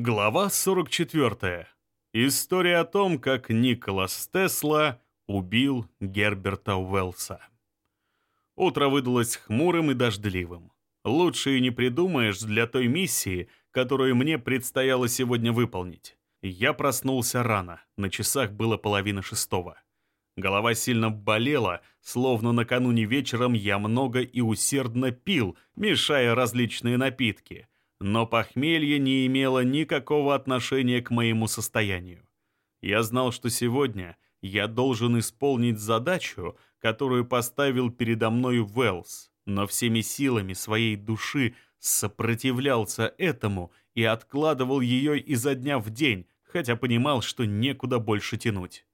Глава 44. История о том, как Николас Тесла убил Герберта Уэллса. Утро выдалось хмурым и дождливым. Лучше и не придумаешь для той миссии, которую мне предстояло сегодня выполнить. Я проснулся рано, на часах было половина шестого. Голова сильно болела, словно накануне вечером я много и усердно пил, мешая различные напитки — но похмелье не имело никакого отношения к моему состоянию. Я знал, что сегодня я должен исполнить задачу, которую поставил передо мной Уэллс, но всеми силами своей души сопротивлялся этому и откладывал ее изо дня в день, хотя понимал, что некуда больше тянуть.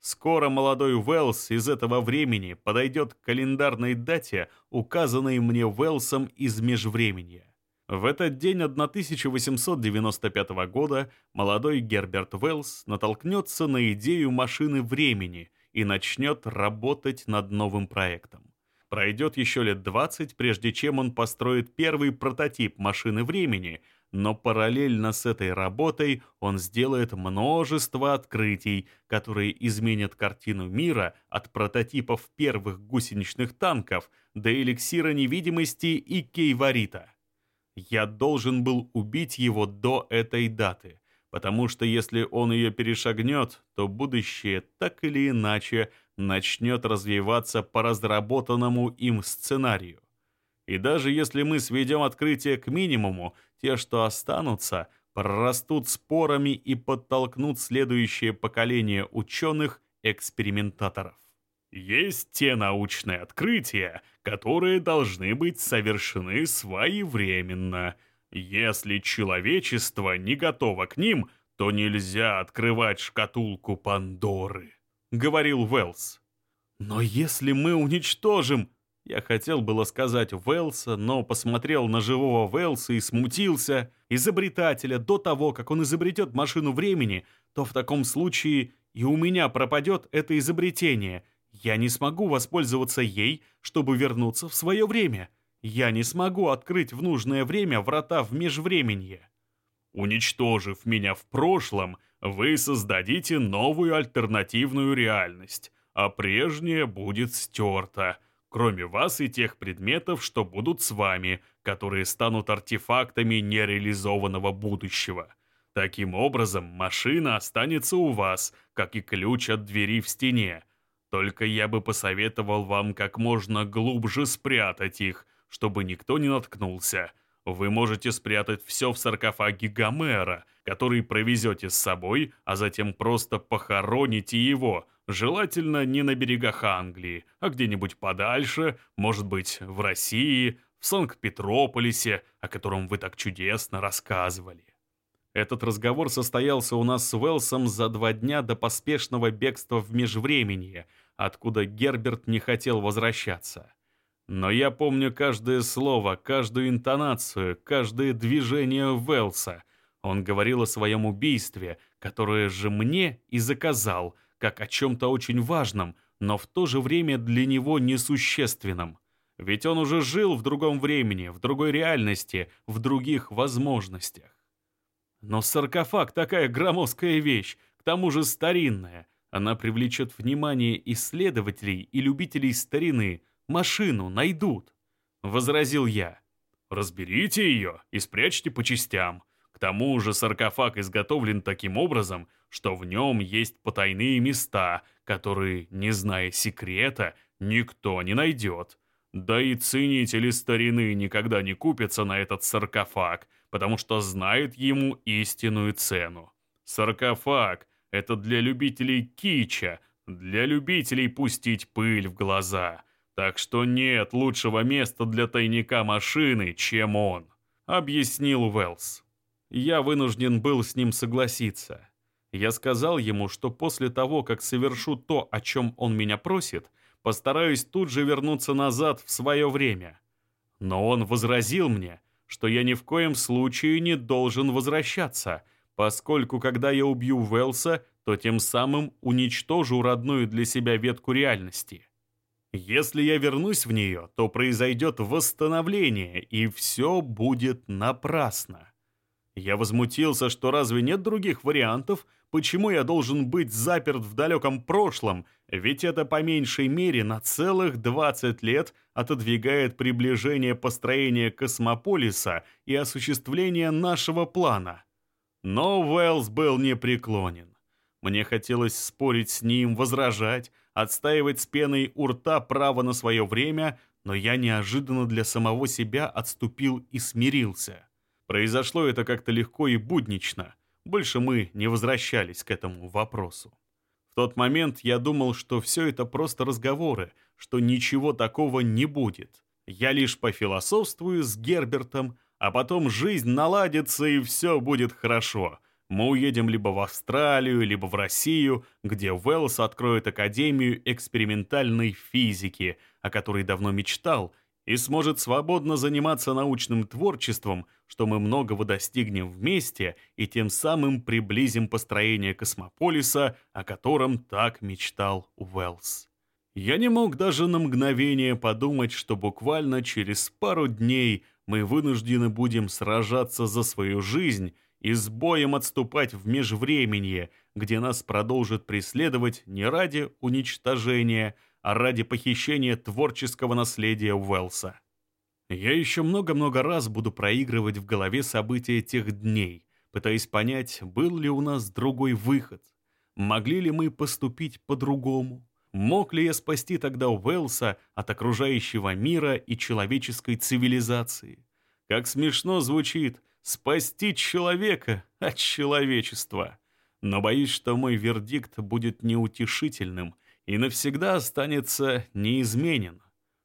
Скоро молодой Уэллс из этого времени подойдет к календарной дате, указанной мне Уэллсом из межвременья. В этот день 1895 года молодой Герберт Уэллс натолкнется на идею машины времени и начнет работать над новым проектом. Пройдет еще лет 20, прежде чем он построит первый прототип машины времени, но параллельно с этой работой он сделает множество открытий, которые изменят картину мира от прототипов первых гусеничных танков до эликсира невидимости и кейварита. Я должен был убить его до этой даты, потому что если он ее перешагнет, то будущее так или иначе начнет развиваться по разработанному им сценарию. И даже если мы сведем открытие к минимуму, те, что останутся, прорастут спорами и подтолкнут следующее поколение ученых-экспериментаторов. Есть те научные открытия, которые должны быть совершены своевременно. Если человечество не готово к ним, то нельзя открывать шкатулку Пандоры», — говорил Уэллс. «Но если мы уничтожим...» Я хотел было сказать Уэллса, но посмотрел на живого Уэллса и смутился. Изобретателя до того, как он изобретет машину времени, то в таком случае и у меня пропадет это изобретение — я не смогу воспользоваться ей, чтобы вернуться в свое время. Я не смогу открыть в нужное время врата в межвременье. Уничтожив меня в прошлом, вы создадите новую альтернативную реальность, а прежняя будет стерта, кроме вас и тех предметов, что будут с вами, которые станут артефактами нереализованного будущего. Таким образом, машина останется у вас, как и ключ от двери в стене, только я бы посоветовал вам как можно глубже спрятать их, чтобы никто не наткнулся. Вы можете спрятать все в саркофаге Гомера, который провезете с собой, а затем просто похороните его, желательно не на берегах Англии, а где-нибудь подальше, может быть, в России, в Санкт-Петрополисе, о котором вы так чудесно рассказывали. Этот разговор состоялся у нас с Уэлсом за два дня до поспешного бегства в межвременье, откуда Герберт не хотел возвращаться. Но я помню каждое слово, каждую интонацию, каждое движение Уэлса. Он говорил о своем убийстве, которое же мне и заказал, как о чем-то очень важном, но в то же время для него несущественном. Ведь он уже жил в другом времени, в другой реальности, в других возможностях. Но саркофаг такая громоздкая вещь, к тому же старинная, она привлечет внимание исследователей и любителей старины. Машину найдут», — возразил я. «Разберите ее и спрячьте по частям. К тому же саркофаг изготовлен таким образом, что в нем есть потайные места, которые, не зная секрета, никто не найдет. Да и ценители старины никогда не купятся на этот саркофаг, потому что знают ему истинную цену. Саркофаг — это для любителей кича, для любителей пустить пыль в глаза. Так что нет лучшего места для тайника машины, чем он», — объяснил Уэллс. Я вынужден был с ним согласиться. Я сказал ему, что после того, как совершу то, о чем он меня просит, постараюсь тут же вернуться назад в свое время. Но он возразил мне, что я ни в коем случае не должен возвращаться — поскольку когда я убью Велса, то тем самым уничтожу родную для себя ветку реальности. Если я вернусь в нее, то произойдет восстановление, и все будет напрасно. Я возмутился, что разве нет других вариантов, почему я должен быть заперт в далеком прошлом, ведь это по меньшей мере на целых 20 лет отодвигает приближение построения космополиса и осуществление нашего плана. Но Уэллс был непреклонен. Мне хотелось спорить с ним, возражать, отстаивать с пеной у рта право на свое время, но я неожиданно для самого себя отступил и смирился. Произошло это как-то легко и буднично. Больше мы не возвращались к этому вопросу. В тот момент я думал, что все это просто разговоры, что ничего такого не будет. Я лишь пофилософствую с Гербертом, а потом жизнь наладится и все будет хорошо. Мы уедем либо в Австралию, либо в Россию, где Уэллс откроет Академию экспериментальной физики, о которой давно мечтал, и сможет свободно заниматься научным творчеством, что мы многого достигнем вместе и тем самым приблизим построение космополиса, о котором так мечтал Уэллс. Я не мог даже на мгновение подумать, что буквально через пару дней мы вынуждены будем сражаться за свою жизнь и с боем отступать в межвременье, где нас продолжат преследовать не ради уничтожения, а ради похищения творческого наследия Уэллса. Я еще много-много раз буду проигрывать в голове события тех дней, пытаясь понять, был ли у нас другой выход, могли ли мы поступить по-другому, мог ли я спасти тогда Уэллса от окружающего мира и человеческой цивилизации. Как смешно звучит «спасти человека от человечества». Но боюсь, что мой вердикт будет неутешительным – и навсегда останется неизменен.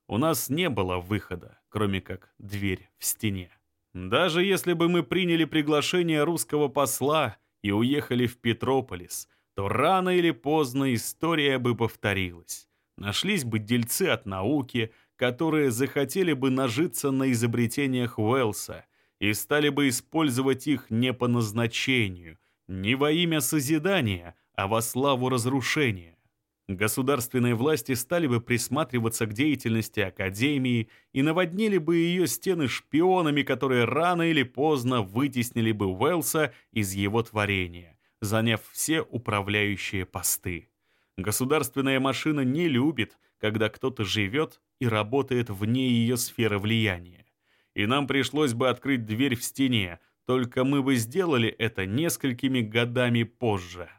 У нас не было выхода, кроме как дверь в стене. Даже если бы мы приняли приглашение русского посла и уехали в Петрополис, то рано или поздно история бы повторилась. Нашлись бы дельцы от науки, которые захотели бы нажиться на изобретениях Уэллса и стали бы использовать их не по назначению, не во имя созидания, а во славу разрушения. Государственные власти стали бы присматриваться к деятельности Академии и наводнили бы ее стены шпионами, которые рано или поздно вытеснили бы Уэллса из его творения, заняв все управляющие посты. Государственная машина не любит, когда кто-то живет и работает вне ее сферы влияния. И нам пришлось бы открыть дверь в стене, только мы бы сделали это несколькими годами позже.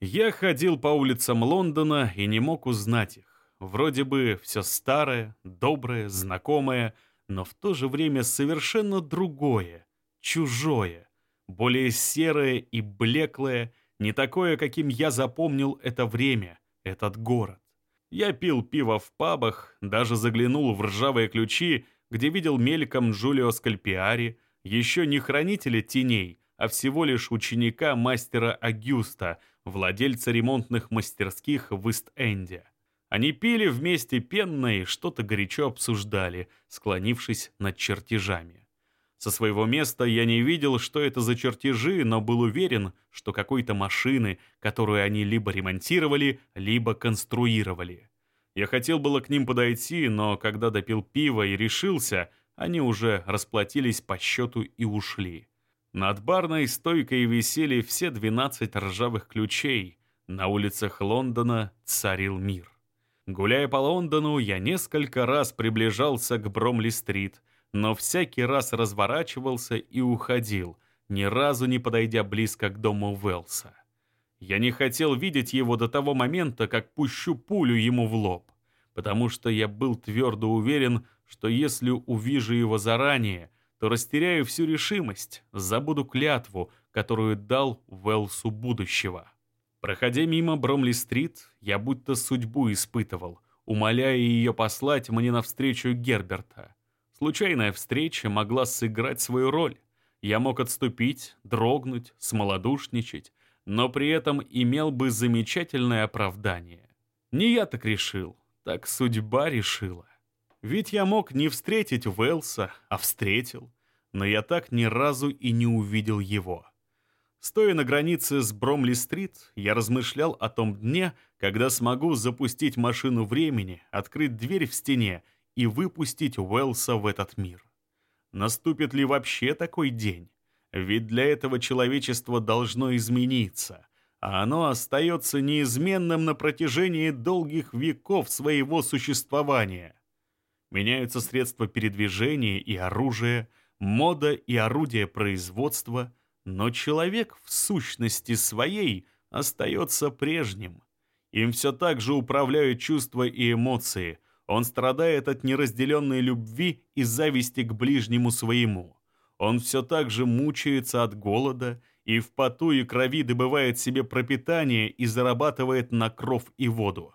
Я ходил по улицам Лондона и не мог узнать их. Вроде бы все старое, доброе, знакомое, но в то же время совершенно другое, чужое, более серое и блеклое, не такое, каким я запомнил это время, этот город. Я пил пиво в пабах, даже заглянул в ржавые ключи, где видел мельком Джулио Скальпиари, еще не хранителя теней, а всего лишь ученика мастера Агюста — владельца ремонтных мастерских в Ист-Энде. Они пили вместе пенно и что-то горячо обсуждали, склонившись над чертежами. Со своего места я не видел, что это за чертежи, но был уверен, что какой-то машины, которую они либо ремонтировали, либо конструировали. Я хотел было к ним подойти, но когда допил пиво и решился, они уже расплатились по счету и ушли. Над барной стойкой висели все 12 ржавых ключей. На улицах Лондона царил мир. Гуляя по Лондону, я несколько раз приближался к Бромли-стрит, но всякий раз разворачивался и уходил, ни разу не подойдя близко к дому Уэллса. Я не хотел видеть его до того момента, как пущу пулю ему в лоб, потому что я был твердо уверен, что если увижу его заранее, то растеряю всю решимость, забуду клятву, которую дал Уэлсу будущего. Проходя мимо Бромли-стрит, я будто судьбу испытывал, умоляя ее послать мне навстречу Герберта. Случайная встреча могла сыграть свою роль. Я мог отступить, дрогнуть, смолодушничать, но при этом имел бы замечательное оправдание. Не я так решил, так судьба решила. Ведь я мог не встретить Уэлса, а встретил. Но я так ни разу и не увидел его. Стоя на границе с Бромли-стрит, я размышлял о том дне, когда смогу запустить машину времени, открыть дверь в стене и выпустить Уэлса в этот мир. Наступит ли вообще такой день? Ведь для этого человечество должно измениться, а оно остается неизменным на протяжении долгих веков своего существования. Меняются средства передвижения и оружие, мода и орудия производства, но человек в сущности своей остается прежним. Им все так же управляют чувства и эмоции. Он страдает от неразделенной любви и зависти к ближнему своему. Он все так же мучается от голода и в поту и крови добывает себе пропитание и зарабатывает на кров и воду.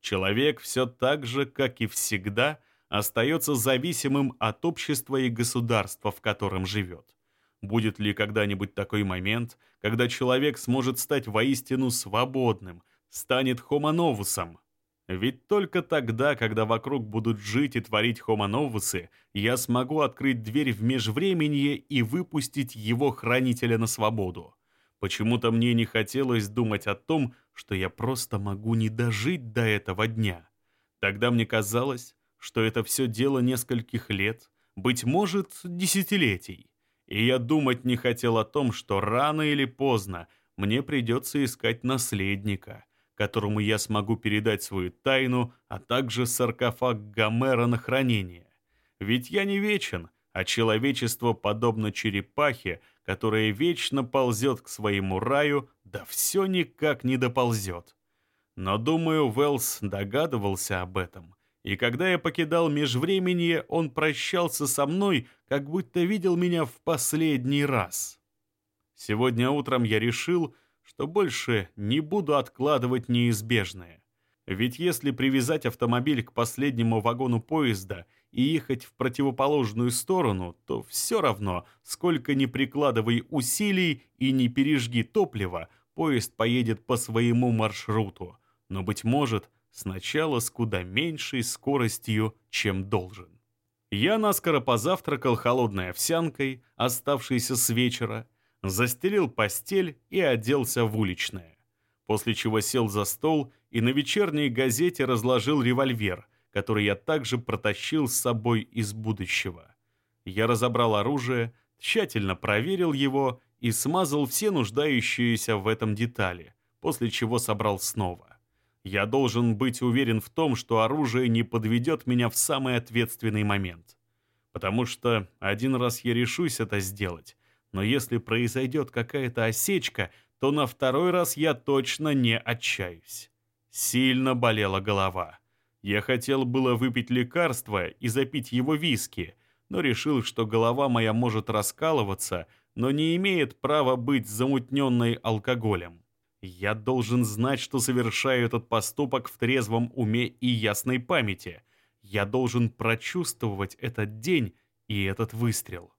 Человек все так же, как и всегда, остается зависимым от общества и государства, в котором живет. Будет ли когда-нибудь такой момент, когда человек сможет стать воистину свободным, станет хомоновусом? Ведь только тогда, когда вокруг будут жить и творить хомоновусы, я смогу открыть дверь в межвременье и выпустить его хранителя на свободу. Почему-то мне не хотелось думать о том, что я просто могу не дожить до этого дня. Тогда мне казалось, что это все дело нескольких лет, быть может, десятилетий. И я думать не хотел о том, что рано или поздно мне придется искать наследника, которому я смогу передать свою тайну, а также саркофаг Гомера на хранение. Ведь я не вечен, а человечество подобно черепахе, которая вечно ползет к своему раю, да все никак не доползет. Но, думаю, Уэллс догадывался об этом, и когда я покидал межвременье, он прощался со мной, как будто видел меня в последний раз. Сегодня утром я решил, что больше не буду откладывать неизбежное. Ведь если привязать автомобиль к последнему вагону поезда и ехать в противоположную сторону, то все равно, сколько ни прикладывай усилий и не пережги топлива, поезд поедет по своему маршруту. Но, быть может, сначала с куда меньшей скоростью, чем должен. Я наскоро позавтракал холодной овсянкой, оставшейся с вечера, застелил постель и оделся в уличное. После чего сел за стол и на вечерней газете разложил револьвер, который я также протащил с собой из будущего. Я разобрал оружие, тщательно проверил его и смазал все нуждающиеся в этом детали, после чего собрал снова. Я должен быть уверен в том, что оружие не подведет меня в самый ответственный момент. Потому что один раз я решусь это сделать, но если произойдет какая-то осечка, то на второй раз я точно не отчаюсь. Сильно болела голова. Я хотел было выпить лекарство и запить его виски, но решил, что голова моя может раскалываться, но не имеет права быть замутненной алкоголем. Я должен знать, что совершаю этот поступок в трезвом уме и ясной памяти. Я должен прочувствовать этот день и этот выстрел.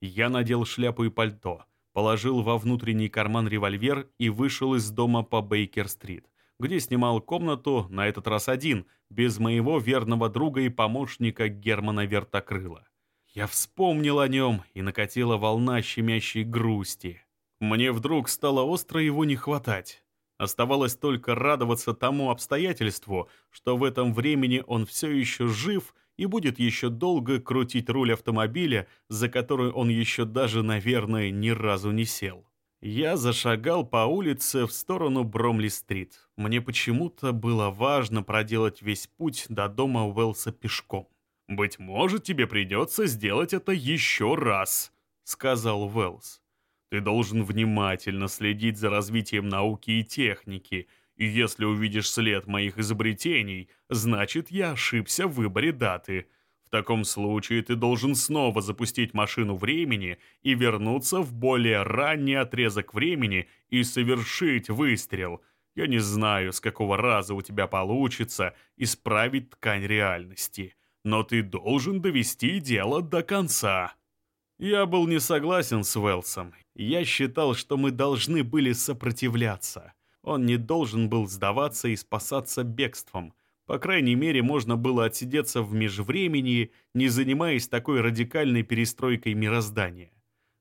Я надел шляпу и пальто, положил во внутренний карман револьвер и вышел из дома по Бейкер-стрит, где снимал комнату, на этот раз один, без моего верного друга и помощника Германа Вертокрыла. Я вспомнил о нем, и накатила волна щемящей грусти. Мне вдруг стало остро его не хватать. Оставалось только радоваться тому обстоятельству, что в этом времени он все еще жив и будет еще долго крутить руль автомобиля, за который он еще даже, наверное, ни разу не сел. Я зашагал по улице в сторону Бромли-стрит. Мне почему-то было важно проделать весь путь до дома Уэлса пешком. «Быть может, тебе придется сделать это еще раз», — сказал Уэллс. Ты должен внимательно следить за развитием науки и техники, если увидишь след моих изобретений, значит, я ошибся в выборе даты. В таком случае ты должен снова запустить машину времени и вернуться в более ранний отрезок времени и совершить выстрел. Я не знаю, с какого раза у тебя получится исправить ткань реальности, но ты должен довести дело до конца. Я был не согласен с Уэлсом. Я считал, что мы должны были сопротивляться. Он не должен был сдаваться и спасаться бегством. По крайней мере, можно было отсидеться в межвремении, не занимаясь такой радикальной перестройкой мироздания.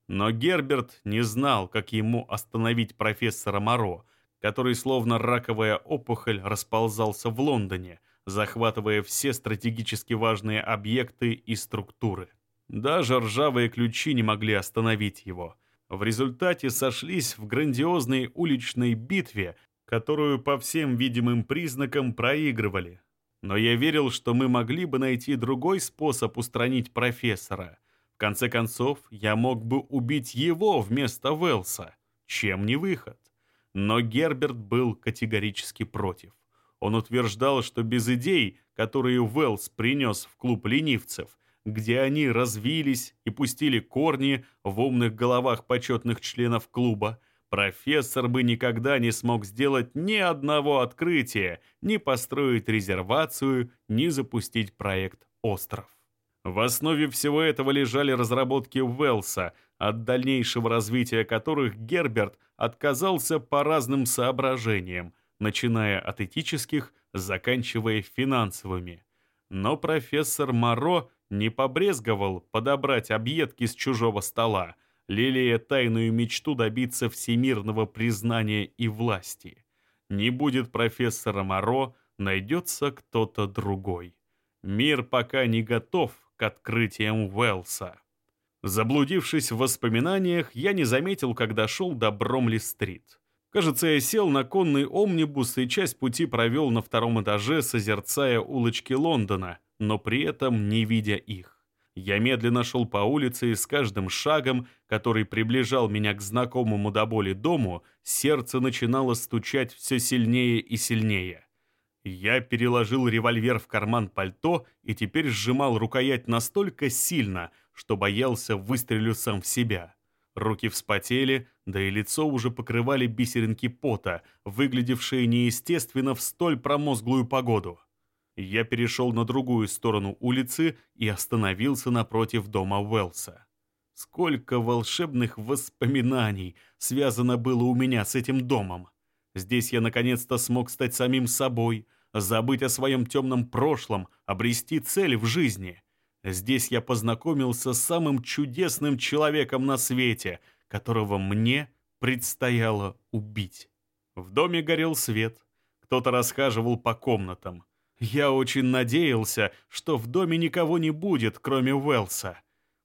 Но Герберт не знал, как ему остановить профессора Моро, который словно раковая опухоль расползался в Лондоне, захватывая все стратегически важные объекты и структуры. Даже ржавые ключи не могли остановить его, В результате сошлись в грандиозной уличной битве, которую по всем видимым признакам проигрывали. Но я верил, что мы могли бы найти другой способ устранить профессора. В конце концов, я мог бы убить его вместо Велса. Чем не выход? Но Герберт был категорически против. Он утверждал, что без идей, которые Уэллс принес в клуб ленивцев, где они развились и пустили корни в умных головах почетных членов клуба, профессор бы никогда не смог сделать ни одного открытия, ни построить резервацию, ни запустить проект «Остров». В основе всего этого лежали разработки Уэллса, от дальнейшего развития которых Герберт отказался по разным соображениям, начиная от этических, заканчивая финансовыми. Но профессор Моро не побрезговал подобрать объедки с чужого стола, лелея тайную мечту добиться всемирного признания и власти. Не будет профессора Моро, найдется кто-то другой. Мир пока не готов к открытиям Уэллса. Заблудившись в воспоминаниях, я не заметил, когда шел до Бромли-стрит. Кажется, я сел на конный омнибус и часть пути провел на втором этаже, созерцая улочки Лондона, но при этом не видя их. Я медленно шел по улице, и с каждым шагом, который приближал меня к знакомому до боли дому, сердце начинало стучать все сильнее и сильнее. Я переложил револьвер в карман пальто и теперь сжимал рукоять настолько сильно, что боялся выстрелю сам в себя. Руки вспотели, да и лицо уже покрывали бисеринки пота, выглядевшие неестественно в столь промозглую погоду. Я перешел на другую сторону улицы и остановился напротив дома Уэлса. Сколько волшебных воспоминаний связано было у меня с этим домом. Здесь я наконец-то смог стать самим собой, забыть о своем темном прошлом, обрести цель в жизни. Здесь я познакомился с самым чудесным человеком на свете, которого мне предстояло убить. В доме горел свет, кто-то расхаживал по комнатам. Я очень надеялся, что в доме никого не будет, кроме Уэлса.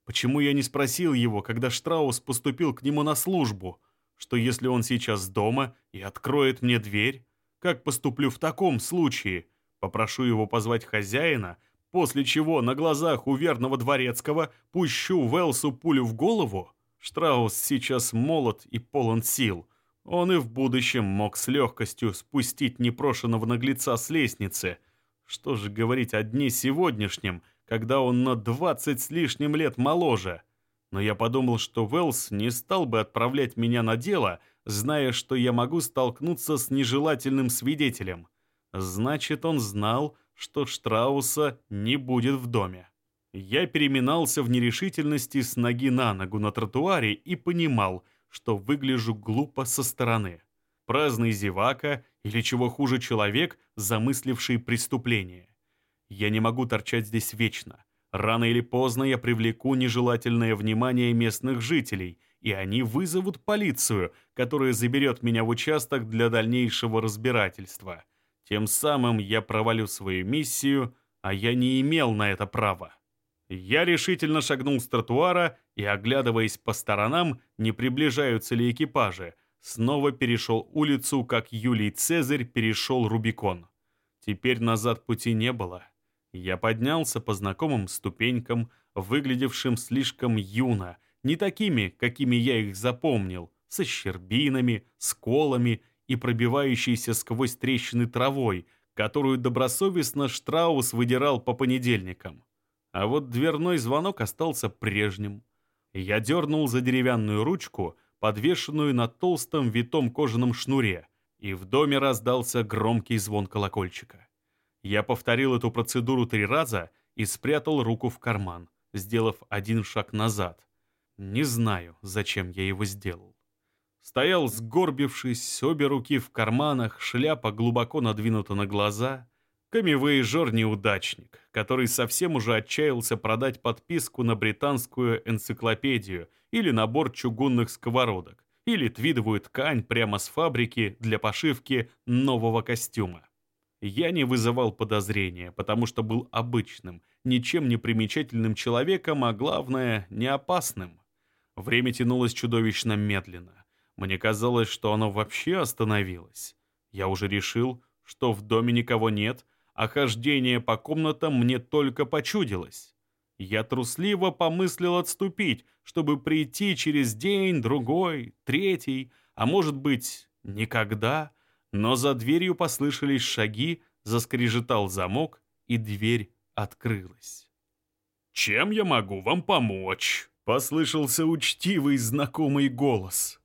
Почему я не спросил его, когда Штраус поступил к нему на службу? Что если он сейчас дома и откроет мне дверь? Как поступлю в таком случае? Попрошу его позвать хозяина, после чего на глазах у верного дворецкого пущу Уэлсу пулю в голову? Штраус сейчас молод и полон сил. Он и в будущем мог с легкостью спустить непрошенного наглеца с лестницы – что же говорить о дне сегодняшнем, когда он на 20 с лишним лет моложе? Но я подумал, что Велс не стал бы отправлять меня на дело, зная, что я могу столкнуться с нежелательным свидетелем. Значит, он знал, что Штрауса не будет в доме. Я переминался в нерешительности с ноги на ногу на тротуаре и понимал, что выгляжу глупо со стороны. Праздный зевака или чего хуже человек, замысливший преступление. Я не могу торчать здесь вечно. Рано или поздно я привлеку нежелательное внимание местных жителей, и они вызовут полицию, которая заберет меня в участок для дальнейшего разбирательства. Тем самым я провалю свою миссию, а я не имел на это права. Я решительно шагнул с тротуара и, оглядываясь по сторонам, не приближаются ли экипажи, снова перешел улицу, как Юлий Цезарь перешел Рубикон. Теперь назад пути не было. Я поднялся по знакомым ступенькам, выглядевшим слишком юно, не такими, какими я их запомнил, со щербинами, сколами и пробивающейся сквозь трещины травой, которую добросовестно Штраус выдирал по понедельникам. А вот дверной звонок остался прежним. Я дернул за деревянную ручку — подвешенную на толстом витом кожаном шнуре, и в доме раздался громкий звон колокольчика. Я повторил эту процедуру три раза и спрятал руку в карман, сделав один шаг назад. Не знаю, зачем я его сделал. Стоял сгорбившись, обе руки в карманах, шляпа глубоко надвинута на глаза. Камевоежор неудачник, который совсем уже отчаялся продать подписку на британскую энциклопедию или набор чугунных сковородок, или твидовую ткань прямо с фабрики для пошивки нового костюма. Я не вызывал подозрения, потому что был обычным, ничем не примечательным человеком, а главное, не опасным. Время тянулось чудовищно медленно. Мне казалось, что оно вообще остановилось. Я уже решил, что в доме никого нет, а хождение по комнатам мне только почудилось. Я трусливо помыслил отступить, чтобы прийти через день, другой, третий, а может быть, никогда. Но за дверью послышались шаги, заскрежетал замок, и дверь открылась. «Чем я могу вам помочь?» — послышался учтивый знакомый голос.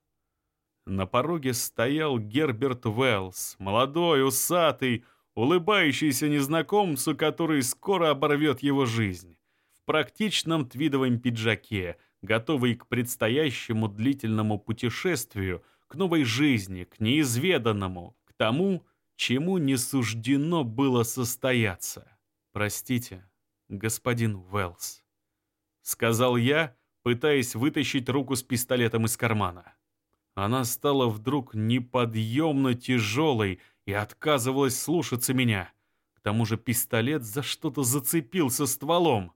На пороге стоял Герберт Уэллс, молодой, усатый, улыбающийся незнакомцу, который скоро оборвет его жизнь. Практичном твидовом пиджаке, готовый к предстоящему длительному путешествию, к новой жизни, к неизведанному, к тому, чему не суждено было состояться. «Простите, господин Уэллс», — сказал я, пытаясь вытащить руку с пистолетом из кармана. Она стала вдруг неподъемно тяжелой и отказывалась слушаться меня. К тому же пистолет за что-то зацепился стволом.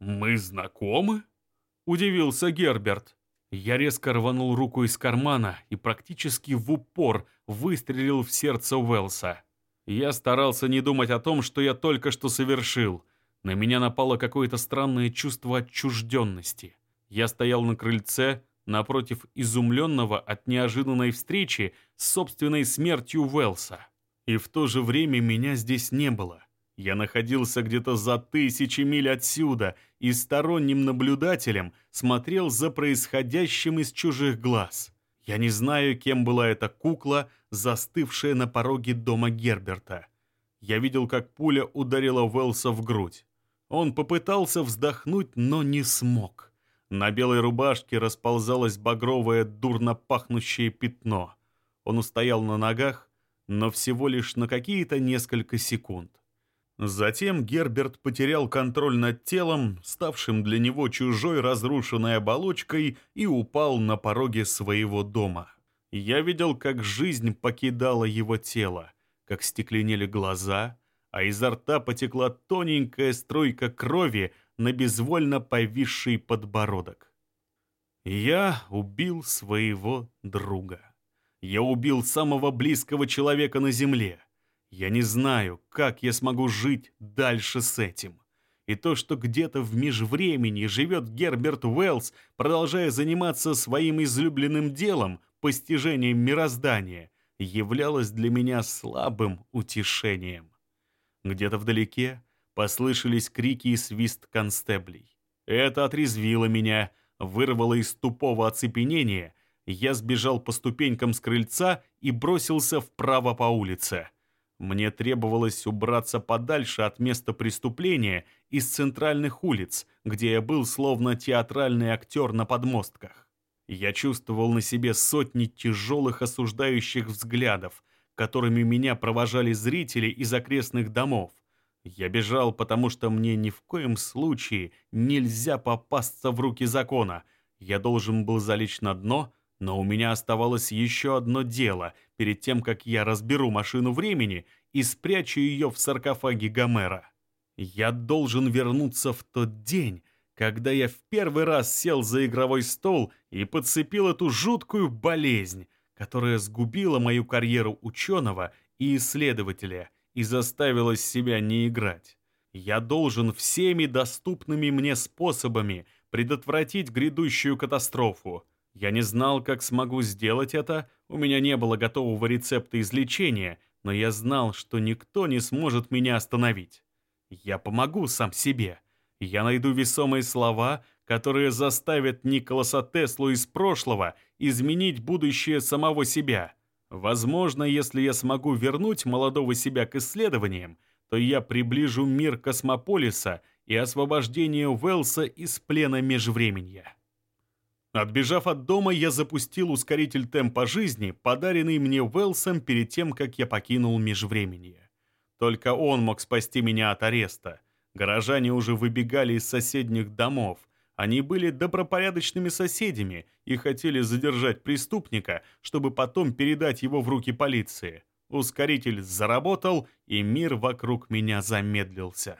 «Мы знакомы?» — удивился Герберт. Я резко рванул руку из кармана и практически в упор выстрелил в сердце Уэлса. Я старался не думать о том, что я только что совершил. На меня напало какое-то странное чувство отчужденности. Я стоял на крыльце, напротив изумленного от неожиданной встречи с собственной смертью Уэлса. И в то же время меня здесь не было. Я находился где-то за тысячи миль отсюда и сторонним наблюдателем смотрел за происходящим из чужих глаз. Я не знаю, кем была эта кукла, застывшая на пороге дома Герберта. Я видел, как пуля ударила Уэлса в грудь. Он попытался вздохнуть, но не смог. На белой рубашке расползалось багровое, дурно пахнущее пятно. Он устоял на ногах, но всего лишь на какие-то несколько секунд. Затем Герберт потерял контроль над телом, ставшим для него чужой разрушенной оболочкой, и упал на пороге своего дома. Я видел, как жизнь покидала его тело, как стекленели глаза, а изо рта потекла тоненькая струйка крови, на безвольно повисший подбородок. Я убил своего друга. Я убил самого близкого человека на земле. Я не знаю, как я смогу жить дальше с этим. И то, что где-то в межвремени живет Герберт Уэллс, продолжая заниматься своим излюбленным делом, постижением мироздания, являлось для меня слабым утешением. Где-то вдалеке Послышались крики и свист констеблей. Это отрезвило меня, вырвало из тупого оцепенения. Я сбежал по ступенькам с крыльца и бросился вправо по улице. Мне требовалось убраться подальше от места преступления из центральных улиц, где я был словно театральный актер на подмостках. Я чувствовал на себе сотни тяжелых осуждающих взглядов, которыми меня провожали зрители из окрестных домов. Я бежал, потому что мне ни в коем случае нельзя попасться в руки закона. Я должен был залечь на дно, но у меня оставалось еще одно дело перед тем, как я разберу машину времени и спрячу ее в саркофаге Гомера. Я должен вернуться в тот день, когда я в первый раз сел за игровой стол и подцепил эту жуткую болезнь, которая сгубила мою карьеру ученого и исследователя — и заставила себя не играть. Я должен всеми доступными мне способами предотвратить грядущую катастрофу. Я не знал, как смогу сделать это, у меня не было готового рецепта излечения, но я знал, что никто не сможет меня остановить. Я помогу сам себе. Я найду весомые слова, которые заставят Николаса Теслу из прошлого изменить будущее самого себя. Возможно, если я смогу вернуть молодого себя к исследованиям, то я приближу мир космополиса и освобождение Уэлса из плена межвременья. Отбежав от дома, я запустил ускоритель темпа жизни, подаренный мне Уэлсом перед тем, как я покинул межвременье. Только он мог спасти меня от ареста. Горожане уже выбегали из соседних домов, они были добропорядочными соседями и хотели задержать преступника, чтобы потом передать его в руки полиции. Ускоритель заработал, и мир вокруг меня замедлился.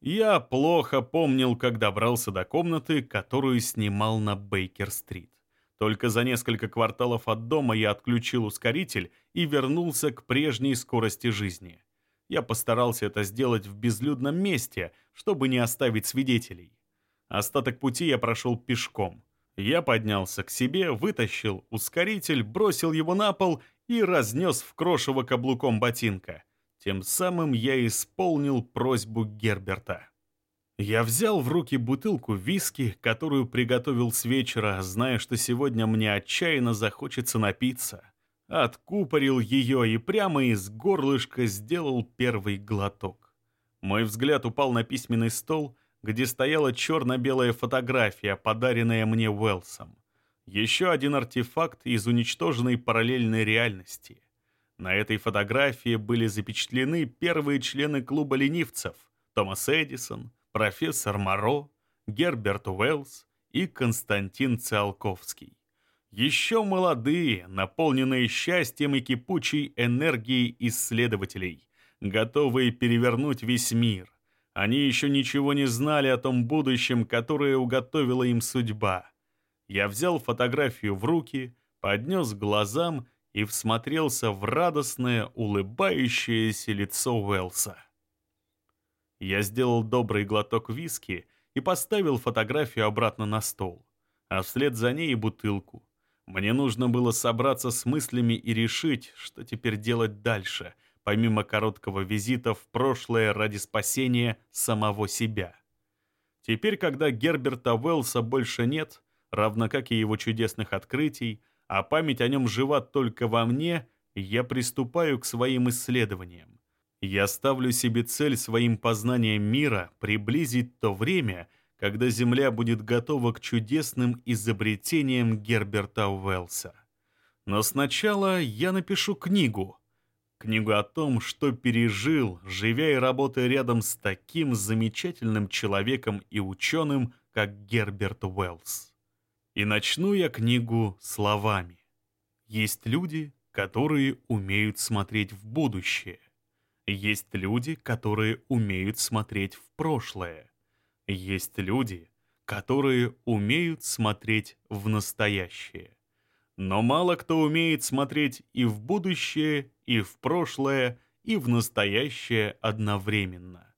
Я плохо помнил, как добрался до комнаты, которую снимал на Бейкер-стрит. Только за несколько кварталов от дома я отключил ускоритель и вернулся к прежней скорости жизни. Я постарался это сделать в безлюдном месте, чтобы не оставить свидетелей. Остаток пути я прошел пешком. Я поднялся к себе, вытащил ускоритель, бросил его на пол и разнес в крошево каблуком ботинка. Тем самым я исполнил просьбу Герберта. Я взял в руки бутылку виски, которую приготовил с вечера, зная, что сегодня мне отчаянно захочется напиться. Откупорил ее и прямо из горлышка сделал первый глоток. Мой взгляд упал на письменный стол, где стояла черно-белая фотография, подаренная мне Уэлсом. Еще один артефакт из уничтоженной параллельной реальности — на этой фотографии были запечатлены первые члены клуба ленивцев Томас Эдисон, профессор Моро, Герберт Уэллс и Константин Циолковский. Еще молодые, наполненные счастьем и кипучей энергией исследователей, готовые перевернуть весь мир. Они еще ничего не знали о том будущем, которое уготовила им судьба. Я взял фотографию в руки, поднес глазам и всмотрелся в радостное, улыбающееся лицо Уэлса. Я сделал добрый глоток виски и поставил фотографию обратно на стол, а вслед за ней и бутылку. Мне нужно было собраться с мыслями и решить, что теперь делать дальше, помимо короткого визита в прошлое ради спасения самого себя. Теперь, когда Герберта Уэллса больше нет, равно как и его чудесных открытий, а память о нем жива только во мне, я приступаю к своим исследованиям. Я ставлю себе цель своим познанием мира приблизить то время, когда Земля будет готова к чудесным изобретениям Герберта Уэллса. Но сначала я напишу книгу. Книгу о том, что пережил, живя и работая рядом с таким замечательным человеком и ученым, как Герберт Уэллс. И начну я книгу словами. Есть люди, которые умеют смотреть в будущее. Есть люди, которые умеют смотреть в прошлое. Есть люди, которые умеют смотреть в настоящее. Но мало кто умеет смотреть и в будущее, и в прошлое, и в настоящее одновременно.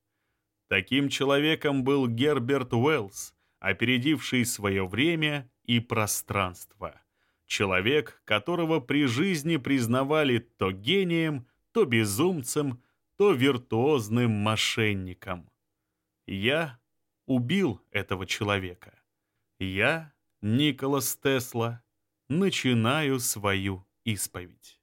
Таким человеком был Герберт Уэллс, опередивший свое время и пространство. Человек, которого при жизни признавали то гением, то безумцем, то виртуозным мошенником. Я убил этого человека. Я, Николас Тесла, начинаю свою исповедь.